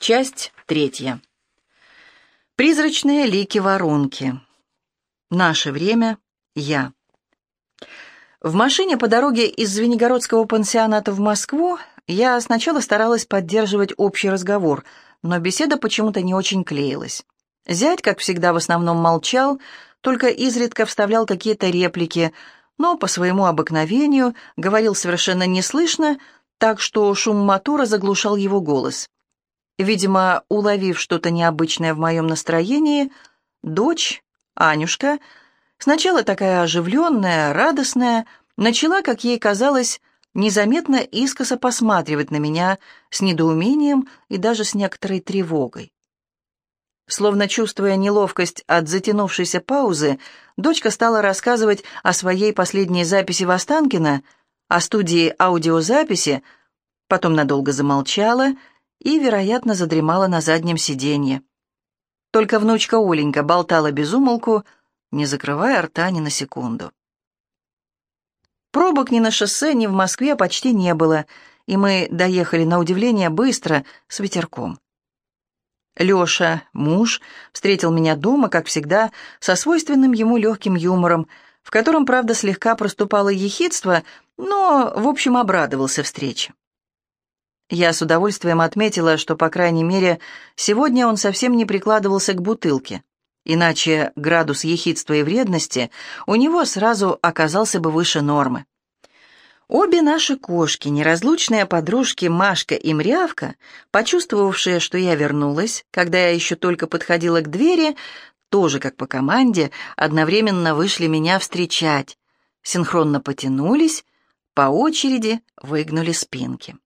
Часть третья. Призрачные лики воронки. Наше время. Я. В машине по дороге из Звенигородского пансионата в Москву я сначала старалась поддерживать общий разговор, но беседа почему-то не очень клеилась. Зять, как всегда, в основном молчал, только изредка вставлял какие-то реплики, но по своему обыкновению говорил совершенно неслышно, так что шум мотора заглушал его голос. Видимо, уловив что-то необычное в моем настроении, дочь, Анюшка, сначала такая оживленная, радостная, начала, как ей казалось, незаметно искоса посматривать на меня с недоумением и даже с некоторой тревогой. Словно чувствуя неловкость от затянувшейся паузы, дочка стала рассказывать о своей последней записи в Останкино, о студии аудиозаписи, потом надолго замолчала и, вероятно, задремала на заднем сиденье. Только внучка Оленька болтала без умолку, не закрывая рта ни на секунду. Пробок ни на шоссе, ни в Москве почти не было, и мы доехали на удивление быстро, с ветерком. Леша, муж, встретил меня дома, как всегда, со свойственным ему легким юмором, в котором, правда, слегка проступало ехидство, но, в общем, обрадовался встрече. Я с удовольствием отметила, что, по крайней мере, сегодня он совсем не прикладывался к бутылке. Иначе градус ехидства и вредности у него сразу оказался бы выше нормы. Обе наши кошки, неразлучные подружки Машка и Мрявка, почувствовавшие, что я вернулась, когда я еще только подходила к двери, тоже как по команде, одновременно вышли меня встречать, синхронно потянулись, по очереди выгнули спинки.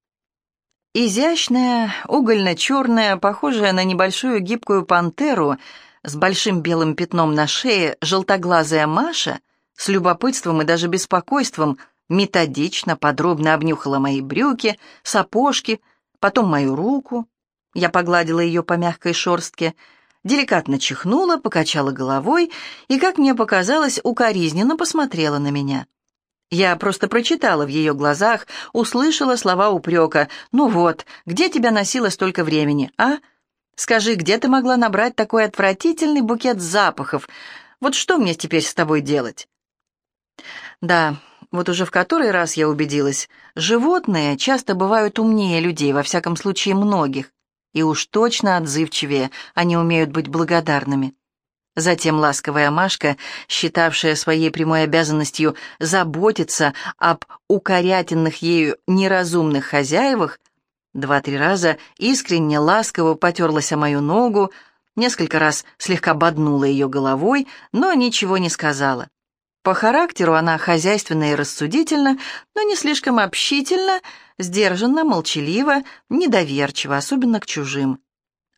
Изящная, угольно-черная, похожая на небольшую гибкую пантеру с большим белым пятном на шее, желтоглазая Маша с любопытством и даже беспокойством методично, подробно обнюхала мои брюки, сапожки, потом мою руку. Я погладила ее по мягкой шорстке, деликатно чихнула, покачала головой и, как мне показалось, укоризненно посмотрела на меня. Я просто прочитала в ее глазах, услышала слова упрека. «Ну вот, где тебя носило столько времени, а? Скажи, где ты могла набрать такой отвратительный букет запахов? Вот что мне теперь с тобой делать?» Да, вот уже в который раз я убедилась, животные часто бывают умнее людей, во всяком случае многих, и уж точно отзывчивее, они умеют быть благодарными. Затем ласковая Машка, считавшая своей прямой обязанностью заботиться об укорятенных ею неразумных хозяевах, два-три раза искренне ласково потерлась о мою ногу, несколько раз слегка боднула ее головой, но ничего не сказала. По характеру она хозяйственна и рассудительна, но не слишком общительна, сдержанна, молчалива, недоверчива, особенно к чужим.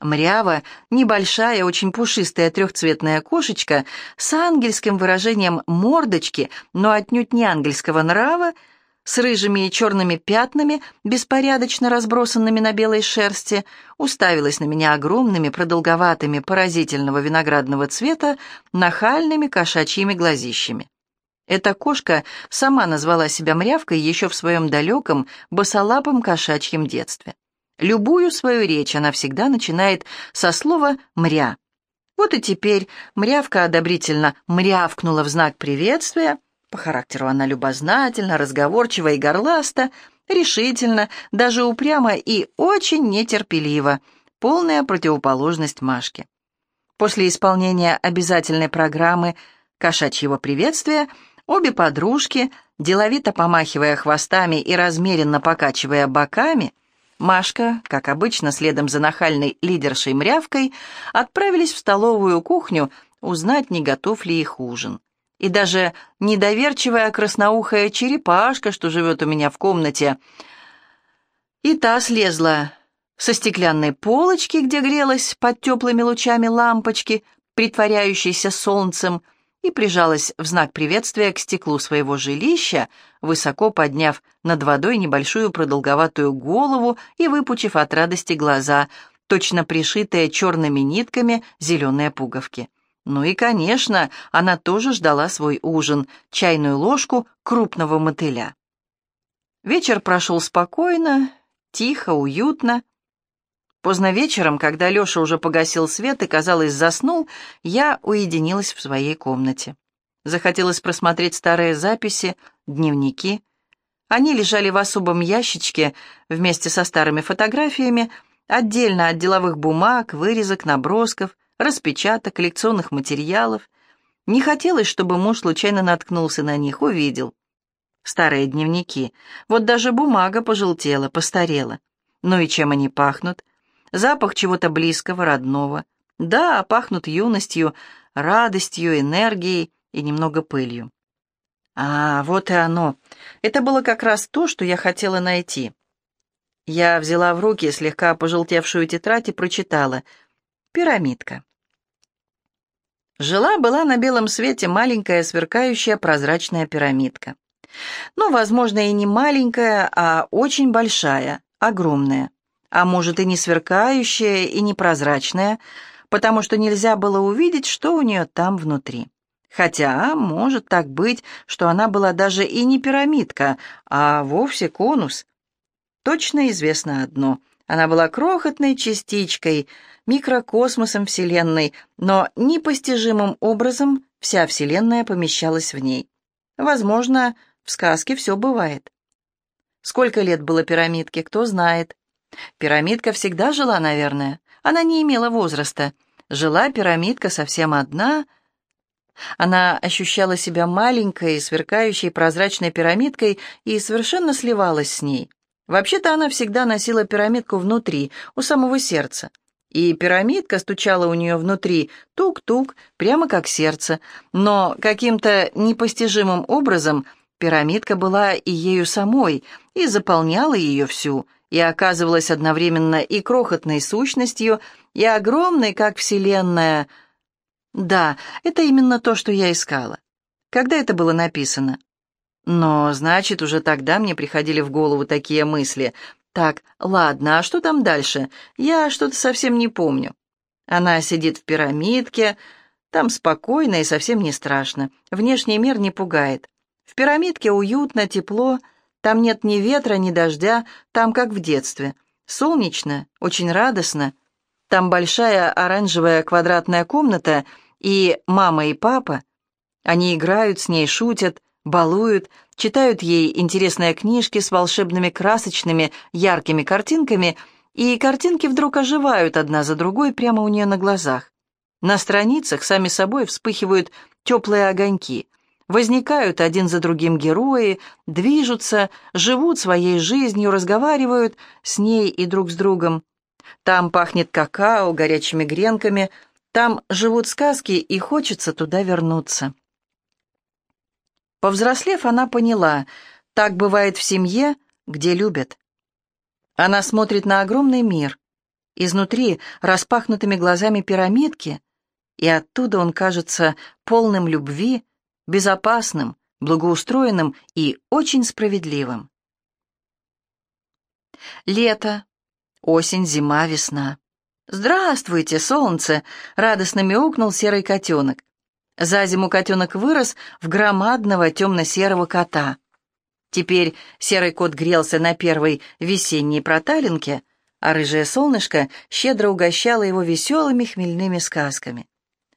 Мрява, небольшая, очень пушистая трехцветная кошечка с ангельским выражением мордочки, но отнюдь не ангельского нрава, с рыжими и черными пятнами, беспорядочно разбросанными на белой шерсти, уставилась на меня огромными, продолговатыми, поразительного виноградного цвета, нахальными кошачьими глазищами. Эта кошка сама назвала себя мрявкой еще в своем далеком, босолапом кошачьем детстве. Любую свою речь она всегда начинает со слова «мря». Вот и теперь мрявка одобрительно мрявкнула в знак приветствия. По характеру она любознательна, разговорчива и горласта, решительно, даже упрямо и очень нетерпеливо, полная противоположность Машке. После исполнения обязательной программы кошачьего приветствия обе подружки, деловито помахивая хвостами и размеренно покачивая боками, Машка, как обычно, следом за нахальной лидершей Мрявкой, отправились в столовую кухню узнать, не готов ли их ужин. И даже недоверчивая красноухая черепашка, что живет у меня в комнате, и та слезла со стеклянной полочки, где грелась под теплыми лучами лампочки, притворяющейся солнцем, и прижалась в знак приветствия к стеклу своего жилища, высоко подняв над водой небольшую продолговатую голову и выпучив от радости глаза, точно пришитые черными нитками зеленые пуговки. Ну и, конечно, она тоже ждала свой ужин, чайную ложку крупного мотыля. Вечер прошел спокойно, тихо, уютно. Поздно вечером, когда Леша уже погасил свет и, казалось, заснул, я уединилась в своей комнате. Захотелось просмотреть старые записи, дневники. Они лежали в особом ящичке вместе со старыми фотографиями, отдельно от деловых бумаг, вырезок, набросков, распечаток, коллекционных материалов. Не хотелось, чтобы муж случайно наткнулся на них, увидел. Старые дневники. Вот даже бумага пожелтела, постарела. Ну и чем они пахнут? Запах чего-то близкого, родного. Да, пахнут юностью, радостью, энергией и немного пылью. А, вот и оно. Это было как раз то, что я хотела найти. Я взяла в руки слегка пожелтевшую тетрадь и прочитала. «Пирамидка». Жила-была на белом свете маленькая сверкающая прозрачная пирамидка. Ну, возможно, и не маленькая, а очень большая, огромная. А может, и не сверкающая, и не прозрачная, потому что нельзя было увидеть, что у нее там внутри. Хотя, может так быть, что она была даже и не пирамидка, а вовсе конус. Точно известно одно. Она была крохотной частичкой, микрокосмосом Вселенной, но непостижимым образом вся Вселенная помещалась в ней. Возможно, в сказке все бывает. Сколько лет было пирамидке, кто знает. Пирамидка всегда жила, наверное. Она не имела возраста. Жила пирамидка совсем одна — она ощущала себя маленькой, сверкающей прозрачной пирамидкой и совершенно сливалась с ней. Вообще-то она всегда носила пирамидку внутри, у самого сердца. И пирамидка стучала у нее внутри, тук-тук, прямо как сердце. Но каким-то непостижимым образом пирамидка была и ею самой, и заполняла ее всю, и оказывалась одновременно и крохотной сущностью, и огромной, как Вселенная — да, это именно то, что я искала. Когда это было написано? Но, значит, уже тогда мне приходили в голову такие мысли. Так, ладно, а что там дальше? Я что-то совсем не помню. Она сидит в пирамидке, там спокойно и совсем не страшно. Внешний мир не пугает. В пирамидке уютно, тепло, там нет ни ветра, ни дождя, там как в детстве. Солнечно, очень радостно. Там большая оранжевая квадратная комната — и мама и папа, они играют с ней, шутят, балуют, читают ей интересные книжки с волшебными красочными, яркими картинками, и картинки вдруг оживают одна за другой прямо у нее на глазах. На страницах сами собой вспыхивают теплые огоньки, возникают один за другим герои, движутся, живут своей жизнью, разговаривают с ней и друг с другом. Там пахнет какао, горячими гренками – там живут сказки, и хочется туда вернуться. Повзрослев, она поняла, так бывает в семье, где любят. Она смотрит на огромный мир, изнутри распахнутыми глазами пирамидки, и оттуда он кажется полным любви, безопасным, благоустроенным и очень справедливым. Лето, осень, зима, весна. «Здравствуйте, солнце!» — радостно мяукнул серый котенок. За зиму котенок вырос в громадного темно-серого кота. Теперь серый кот грелся на первой весенней проталинке, а рыжее солнышко щедро угощало его веселыми хмельными сказками.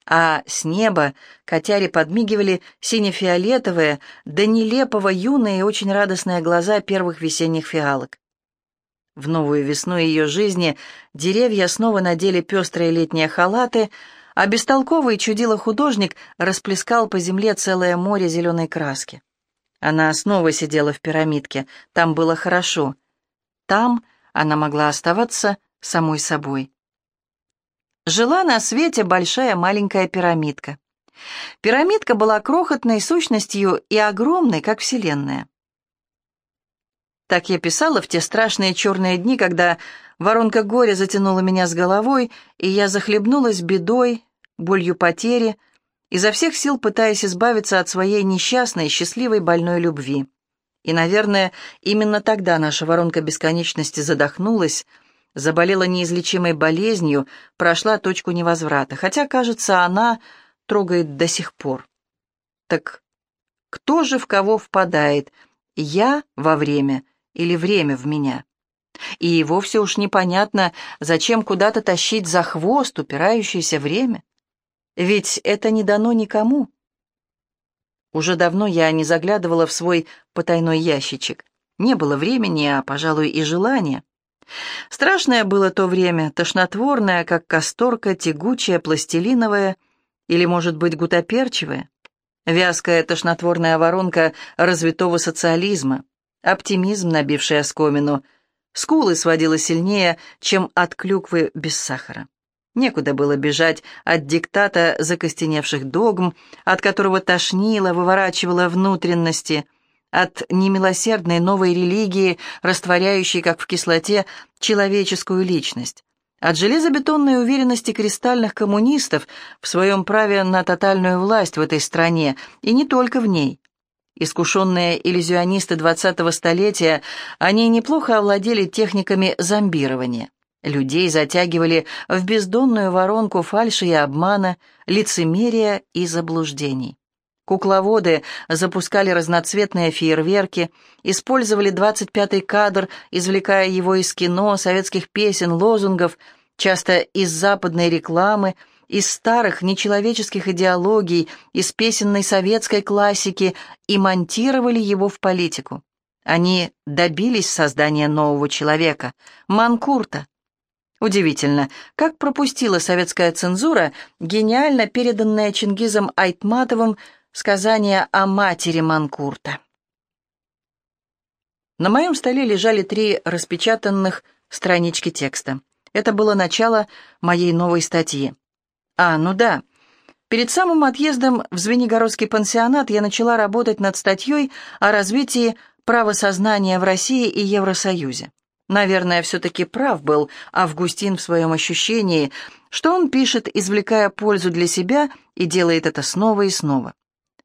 А с неба котяре подмигивали сине-фиолетовые, до нелепого юные и очень радостные глаза первых весенних фиалок. В новую весну ее жизни деревья снова надели пестрые летние халаты, а бестолковый чудило-художник расплескал по земле целое море зеленой краски. Она снова сидела в пирамидке, там было хорошо. Там она могла оставаться самой собой. Жила на свете большая маленькая пирамидка. Пирамидка была крохотной сущностью и огромной, как Вселенная. Так я писала в те страшные черные дни, когда воронка горя затянула меня с головой, и я захлебнулась бедой, болью потери, изо всех сил пытаясь избавиться от своей несчастной, счастливой, больной любви. И, наверное, именно тогда наша воронка бесконечности задохнулась, заболела неизлечимой болезнью, прошла точку невозврата, хотя, кажется, она трогает до сих пор. Так кто же в кого впадает? Я во время или время в меня. И вовсе уж непонятно, зачем куда-то тащить за хвост упирающееся время. Ведь это не дано никому. Уже давно я не заглядывала в свой потайной ящичек. Не было времени, а, пожалуй, и желания. Страшное было то время, тошнотворное, как касторка, тягучее, пластилиновое или, может быть, гутоперчивое. Вязкая тошнотворная воронка развитого социализма, оптимизм, набивший оскомину, скулы сводила сильнее, чем от клюквы без сахара. Некуда было бежать от диктата закостеневших догм, от которого тошнило, выворачивало внутренности, от немилосердной новой религии, растворяющей, как в кислоте, человеческую личность, от железобетонной уверенности кристальных коммунистов в своем праве на тотальную власть в этой стране, и не только в ней. Искушенные иллюзионисты 20-го столетия, они неплохо овладели техниками зомбирования. Людей затягивали в бездонную воронку фальши и обмана, лицемерия и заблуждений. Кукловоды запускали разноцветные фейерверки, использовали 25-й кадр, извлекая его из кино, советских песен, лозунгов, часто из западной рекламы, из старых нечеловеческих идеологий, из песенной советской классики и монтировали его в политику. Они добились создания нового человека, Манкурта, Удивительно, как пропустила советская цензура гениально переданное Чингизом Айтматовым сказание о матери Манкурта. На моем столе лежали три распечатанных странички текста. Это было начало моей новой статьи. А, ну да. Перед самым отъездом в Звенигородский пансионат я начала работать над статьей о развитии правосознания в России и Евросоюзе. Наверное, все-таки прав был Августин в своем ощущении, что он пишет, извлекая пользу для себя, и делает это снова и снова.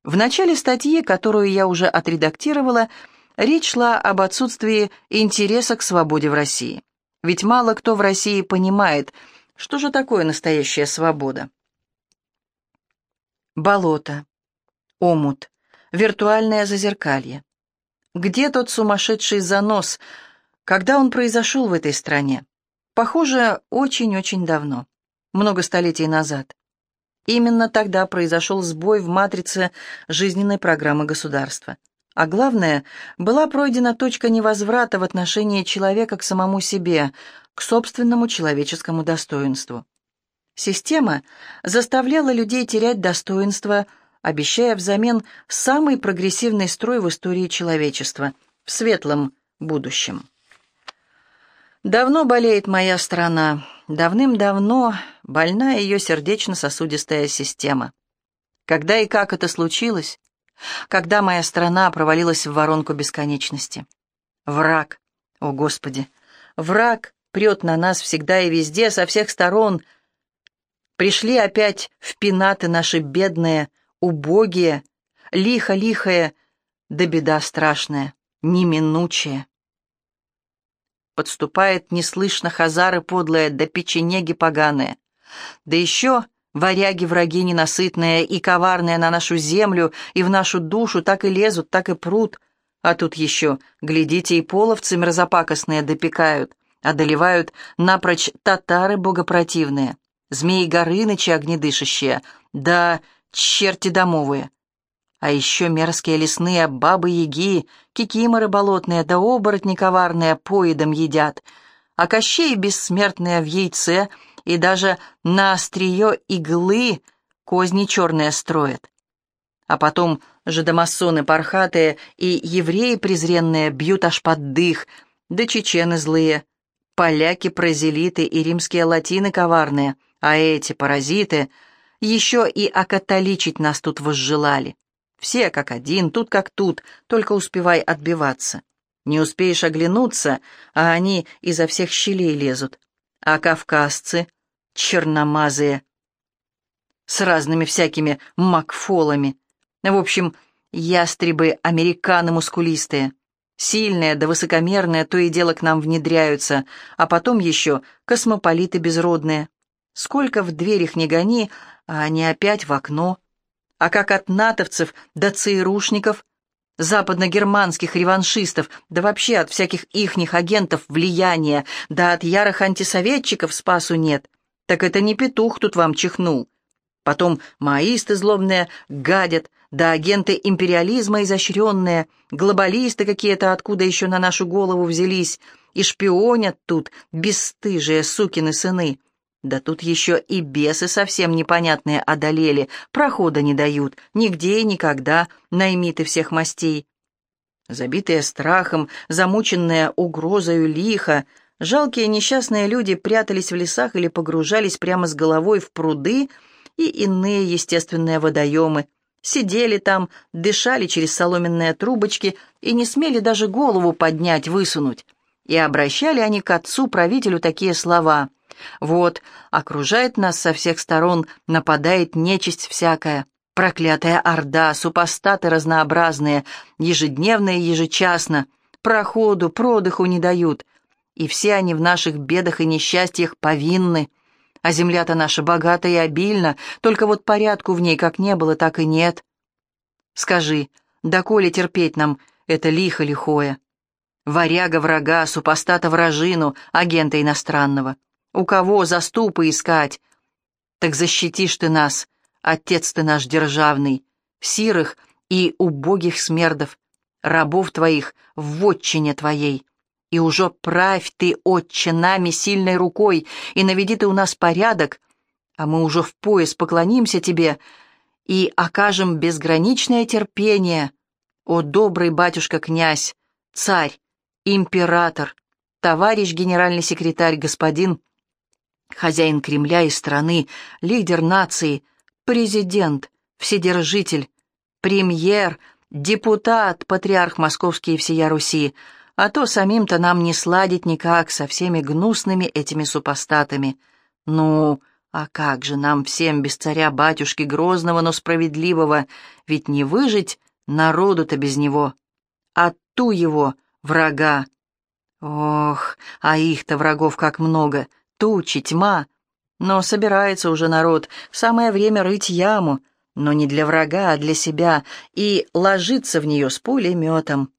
В начале статьи, которую я уже отредактировала, речь шла об отсутствии интереса к свободе в России. Ведь мало кто в России понимает, что же такое настоящая свобода. Болото, омут, виртуальное зазеркалье. Где тот сумасшедший занос – когда он произошел в этой стране? Похоже, очень-очень давно, много столетий назад. Именно тогда произошел сбой в матрице жизненной программы государства. А главное, была пройдена точка невозврата в отношении человека к самому себе, к собственному человеческому достоинству. Система заставляла людей терять достоинство, обещая взамен самый прогрессивный строй в истории человечества, в светлом будущем. Давно болеет моя страна, давным-давно больна ее сердечно-сосудистая система. Когда и как это случилось? Когда моя страна провалилась в воронку бесконечности? Враг, о Господи, враг прет на нас всегда и везде, со всех сторон. Пришли опять в пенаты наши бедные, убогие, лихо-лихое, да беда страшная, неминучая. Подступает неслышно хазары подлые, да печенеги поганые. Да еще варяги-враги ненасытные и коварные на нашу землю и в нашу душу так и лезут, так и прут. А тут еще, глядите, и половцы мерзопакостные допекают, одолевают напрочь татары богопротивные, змеи Горынычи огнедышащие, да черти домовые. А еще мерзкие лесные бабы-яги, кикиморы болотные да оборотни коварные поедом едят, а кощей бессмертные в яйце и даже на острие иглы козни черные строят. А потом жидомасоны пархатые и евреи презренные бьют аж под дых, да чечены злые, поляки-прозелиты и римские латины коварные, а эти паразиты еще и окатоличить нас тут возжелали. Все как один, тут как тут, только успевай отбиваться. Не успеешь оглянуться, а они изо всех щелей лезут. А кавказцы, черномазые, с разными всякими макфолами. В общем, ястребы американы мускулистые. Сильные да высокомерные то и дело к нам внедряются, а потом еще космополиты безродные. Сколько в дверях не гони, а они опять в окно а как от натовцев до ЦРУшников, западногерманских реваншистов, да вообще от всяких ихних агентов влияния, да от ярых антисоветчиков спасу нет. Так это не петух тут вам чихнул. Потом маисты злобные гадят, да агенты империализма изощренные, глобалисты какие-то откуда еще на нашу голову взялись, и шпионят тут бесстыжие сукины сыны. Да тут еще и бесы совсем непонятные одолели, прохода не дают, нигде и никогда, наймиты всех мастей. Забитые страхом, замученные угрозою лихо, жалкие несчастные люди прятались в лесах или погружались прямо с головой в пруды и иные естественные водоемы, сидели там, дышали через соломенные трубочки и не смели даже голову поднять, высунуть. И обращали они к отцу-правителю такие слова — вот, окружает нас со всех сторон, нападает нечисть всякая. Проклятая орда, супостаты разнообразные, ежедневно и ежечасно, проходу, продыху не дают. И все они в наших бедах и несчастьях повинны. А земля-то наша богата и обильна, только вот порядку в ней как не было, так и нет. Скажи, доколе терпеть нам это лихо лихое? Варяга врага, супостата вражину, агента иностранного. У кого заступы искать? Так защитишь ты нас, Отец ты наш державный, сирых и убогих смердов, рабов твоих в вотчине твоей. И уже правь ты, Отче, нами сильной рукой, и наведи ты у нас порядок, а мы уже в пояс поклонимся тебе и окажем безграничное терпение, о добрый батюшка-князь, царь, император, товарищ генеральный секретарь, господин Хозяин Кремля и страны, лидер нации, президент, вседержитель, премьер, депутат, патриарх московский и всея Руси, а то самим-то нам не сладить никак со всеми гнусными этими супостатами. Ну, а как же нам всем без царя-батюшки грозного, но справедливого, ведь не выжить народу-то без него, а ту его, врага. Ох, а их-то врагов как много — тучи, тьма. Но собирается уже народ, самое время рыть яму, но не для врага, а для себя, и ложиться в нее с пулеметом.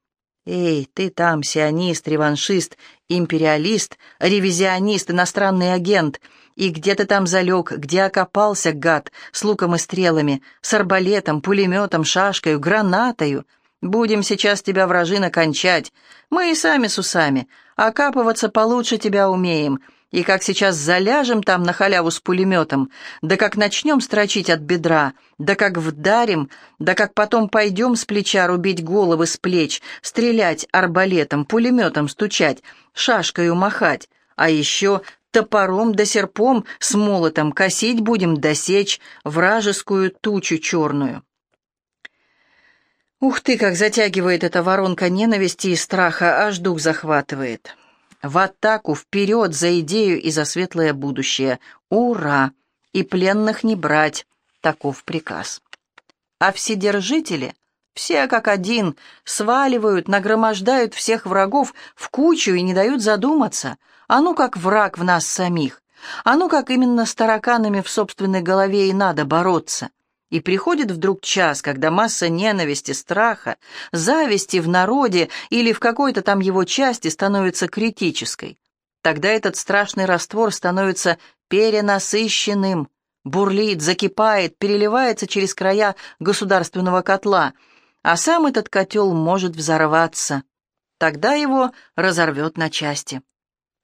Эй, ты там, сионист, реваншист, империалист, ревизионист, иностранный агент, и где ты там залег, где окопался, гад, с луком и стрелами, с арбалетом, пулеметом, шашкой, гранатою? Будем сейчас тебя, вражина, кончать. Мы и сами с усами, окапываться получше тебя умеем, и как сейчас заляжем там на халяву с пулеметом, да как начнем строчить от бедра, да как вдарим, да как потом пойдем с плеча рубить головы с плеч, стрелять арбалетом, пулеметом стучать, шашкою махать, а еще топором да серпом с молотом косить будем досечь вражескую тучу черную. Ух ты, как затягивает эта воронка ненависти и страха, аж дух захватывает. В атаку, вперед, за идею и за светлое будущее. Ура! И пленных не брать. Таков приказ. А вседержители, все как один, сваливают, нагромождают всех врагов в кучу и не дают задуматься. А ну как враг в нас самих. А ну как именно с тараканами в собственной голове и надо бороться. И приходит вдруг час, когда масса ненависти, страха, зависти в народе или в какой-то там его части становится критической. Тогда этот страшный раствор становится перенасыщенным, бурлит, закипает, переливается через края государственного котла, а сам этот котел может взорваться. Тогда его разорвет на части.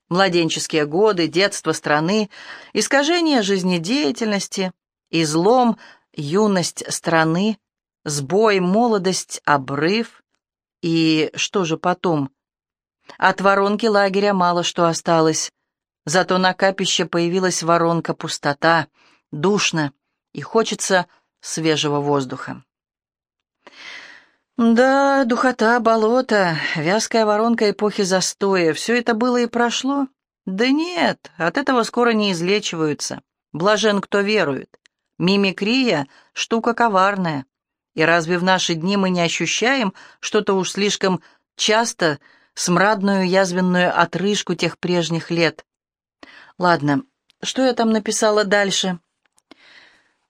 Младенческие годы, детство страны, искажение жизнедеятельности, излом — юность страны, сбой, молодость, обрыв. И что же потом? От воронки лагеря мало что осталось. Зато на капище появилась воронка пустота, душно, и хочется свежего воздуха. Да, духота, болото, вязкая воронка эпохи застоя — все это было и прошло? Да нет, от этого скоро не излечиваются. Блажен, кто верует. Мимикрия — штука коварная. И разве в наши дни мы не ощущаем что-то уж слишком часто смрадную язвенную отрыжку тех прежних лет? Ладно, что я там написала дальше?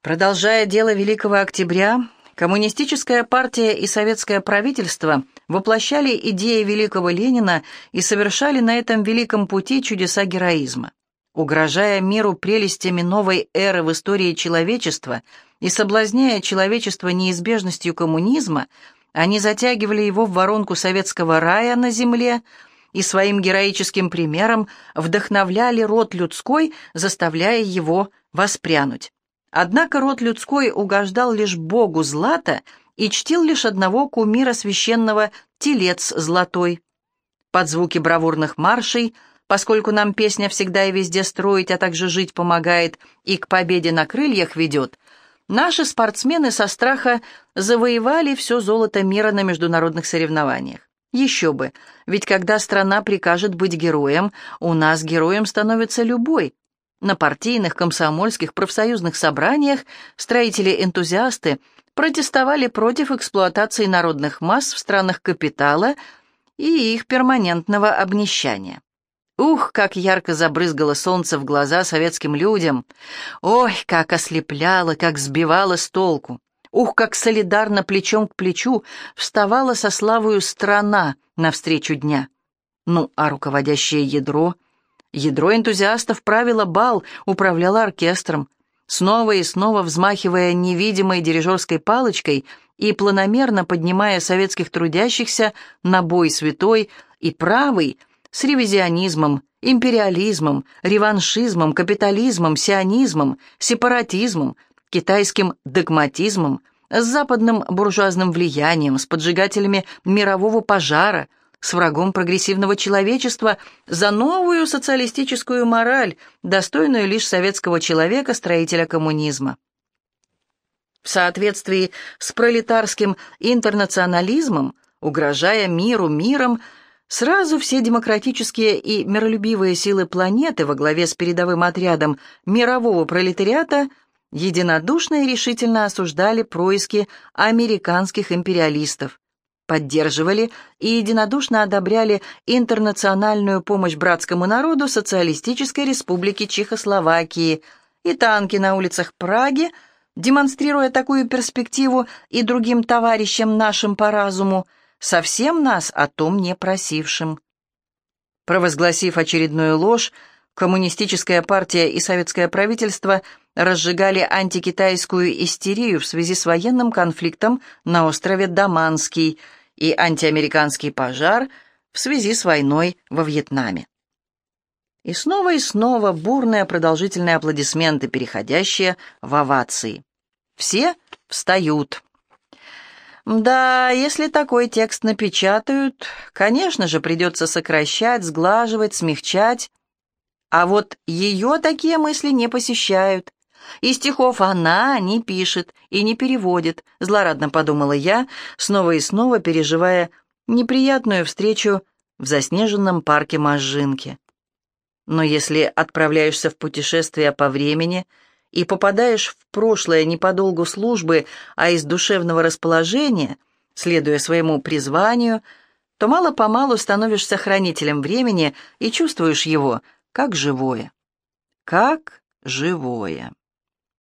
Продолжая дело Великого Октября, Коммунистическая партия и советское правительство воплощали идеи великого Ленина и совершали на этом великом пути чудеса героизма. Угрожая миру прелестями новой эры в истории человечества и соблазняя человечество неизбежностью коммунизма, они затягивали его в воронку советского рая на земле и своим героическим примером вдохновляли род людской, заставляя его воспрянуть. Однако род людской угождал лишь богу Злата и чтил лишь одного кумира священного Телец Златой. Под звуки бравурных маршей, поскольку нам песня всегда и везде строить, а также жить помогает и к победе на крыльях ведет, наши спортсмены со страха завоевали все золото мира на международных соревнованиях. Еще бы, ведь когда страна прикажет быть героем, у нас героем становится любой, на партийных, комсомольских, профсоюзных собраниях строители-энтузиасты протестовали против эксплуатации народных масс в странах капитала и их перманентного обнищания. Ух, как ярко забрызгало солнце в глаза советским людям! Ой, как ослепляло, как сбивало с толку! Ух, как солидарно плечом к плечу вставала со славою страна навстречу дня! Ну, а руководящее ядро — Ядро энтузиастов правило бал, управляло оркестром, снова и снова взмахивая невидимой дирижерской палочкой и планомерно поднимая советских трудящихся на бой святой и правый с ревизионизмом, империализмом, реваншизмом, капитализмом, сионизмом, сепаратизмом, китайским догматизмом, с западным буржуазным влиянием, с поджигателями мирового пожара – с врагом прогрессивного человечества за новую социалистическую мораль, достойную лишь советского человека, строителя коммунизма. В соответствии с пролетарским интернационализмом, угрожая миру миром, сразу все демократические и миролюбивые силы планеты во главе с передовым отрядом мирового пролетариата единодушно и решительно осуждали происки американских империалистов, поддерживали и единодушно одобряли интернациональную помощь братскому народу Социалистической Республики Чехословакии. И танки на улицах Праги, демонстрируя такую перспективу и другим товарищам нашим по разуму, совсем нас о том не просившим. Провозгласив очередную ложь, коммунистическая партия и советское правительство разжигали антикитайскую истерию в связи с военным конфликтом на острове Даманский – и антиамериканский пожар в связи с войной во Вьетнаме. И снова и снова бурные продолжительные аплодисменты, переходящие в овации. Все встают. Да, если такой текст напечатают, конечно же, придется сокращать, сглаживать, смягчать. А вот ее такие мысли не посещают. И стихов она не пишет и не переводит, злорадно подумала я, снова и снова переживая неприятную встречу в заснеженном парке Можжинки. Но если отправляешься в путешествие по времени и попадаешь в прошлое не по долгу службы, а из душевного расположения, следуя своему призванию, то мало-помалу становишься хранителем времени и чувствуешь его как живое. Как живое.